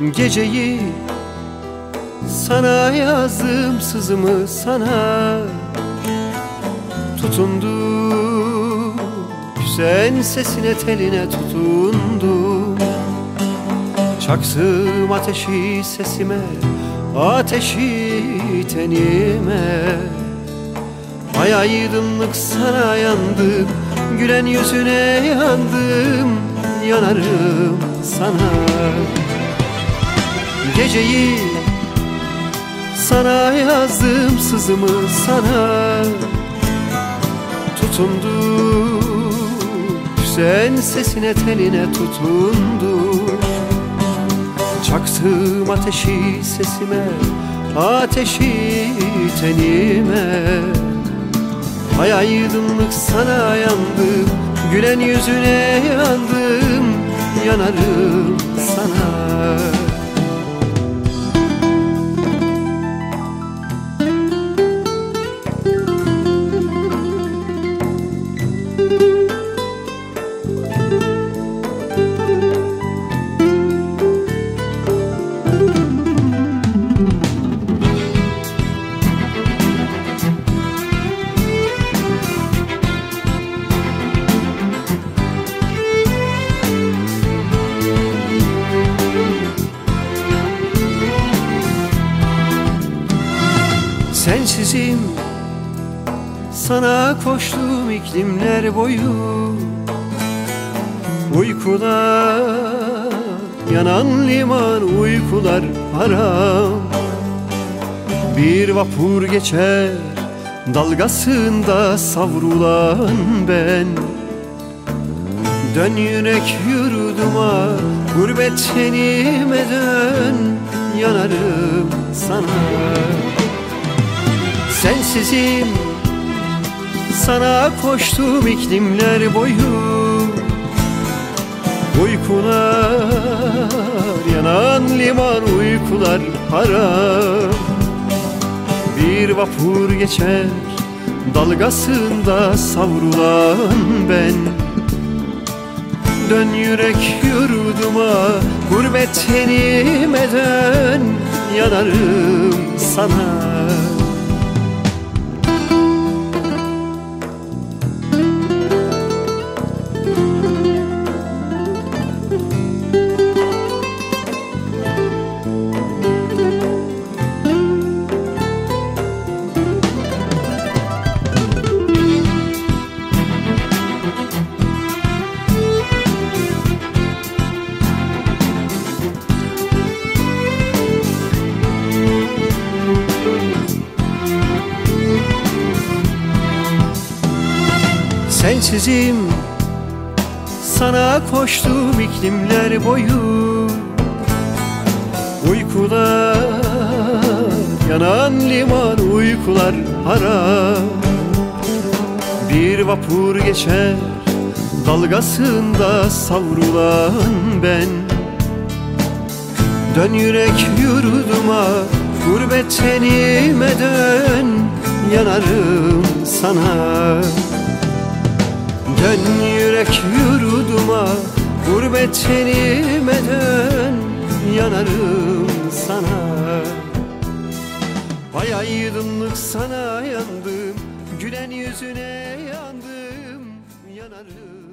Geceyi sana yazdım sızımı sana Tutundu. Sen sesine teline tutundu. Çaksım ateşi sesime Ateşi tenime. Ay aydınlık sana yandım Gülen yüzüne yandım Yanarım sana Geceyi sana yazdım sızımı sana. Tutundu Sen sesine teline tutundu Çaktım ateşi sesime Ateşi tenime. Ay aydınlık sana yandım Gülen yüzüne yandım Yanarım sana Sensizim. Sana koştum iklimler boyu Uykular yanan liman uykular haram. Bir vapur geçer dalgasında savrulan ben. Dön yürek yurduma gurbet tenime dön Yanarım Sensizim sana koştum iklimler boyu. Uykular yanan liman uykular haram Bir vapur geçer dalgasında savrulan ben. Dön yürek yurduma gurbet tenime dön Yanarım sana Sensizim sana koştum iklimler boyu. Uykular yanan liman uykular haram Bir vapur geçer dalgasında savrulan ben. Dön yürek yurduma gurbet tenime dön Yanarım sana Dön yürek yurduma Gurbet tenime dön Yanarım sana. Ay aydınlık sana yandım Gülen yüzüne yandım Yanarım